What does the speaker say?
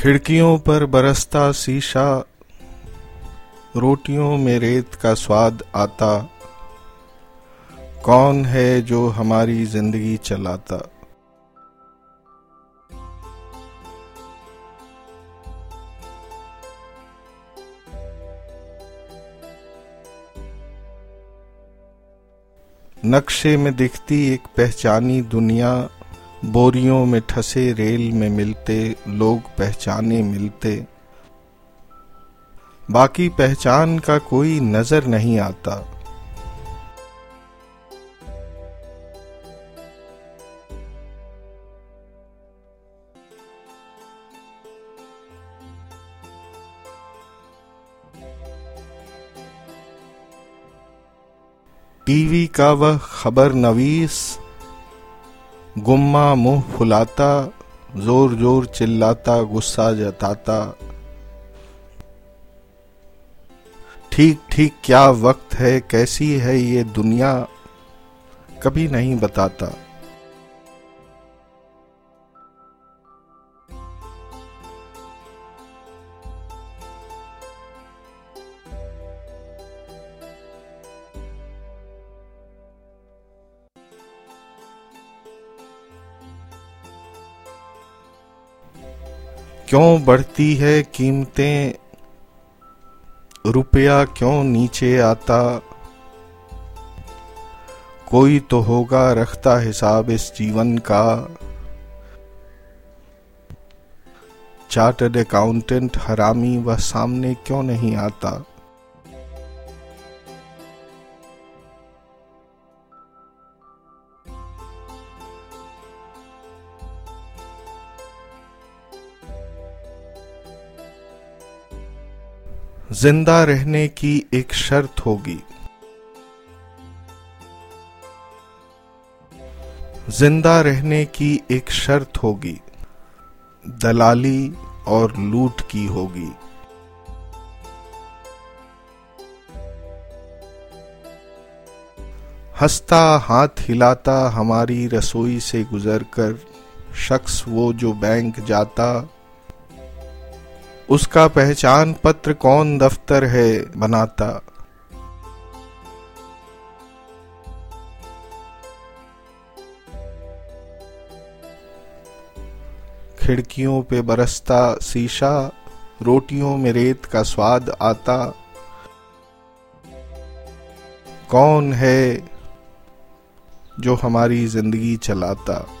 खिड़कियों पर बरसता शीशा, रोटियों में रेत का स्वाद आता। कौन है जो हमारी ज़िंदगी चलाता? नक्शे में दिखती एक पहचानी दुनिया बोरियों में ठसे, रेल में मिलते, लोग पहचाने मिलते। बाकी पहचान का कोई नज़र नहीं आता। टीवी का वह खबर नवीस गुम्मा मुँह फुलाता, ज़ोर ज़ोर चिल्लाता, गुस्सा जताता। ठीक ठीक, क्या वक्त है, कैसी है ये दुनिया? कभी नहीं बताता। क्यों बढ़ती है कीमतें? रुपया क्यों नीचे आता? कोई तो होगा रखता हिसाब इस जीवन का। चार्टर्ड अकाउंटेंट हरामी वह सामने क्यों नहीं आता? ज़िंदा रहने की एक शर्त होगी। ज़िंदा रहने की एक शर्त होगी। दलाली और लूट की होगी। हंसता, हाथ हिलाता, हमारी रसोई से गुजरकर शख्स वो जो बैंक जाता उसका पहचान पत्र कौन दफ्तर है बनाता? खिड़कियों पे बरसता शीशा, रोटियों में रेत का स्वाद आता। कौन है जो हमारी ज़िंदगी चलाता?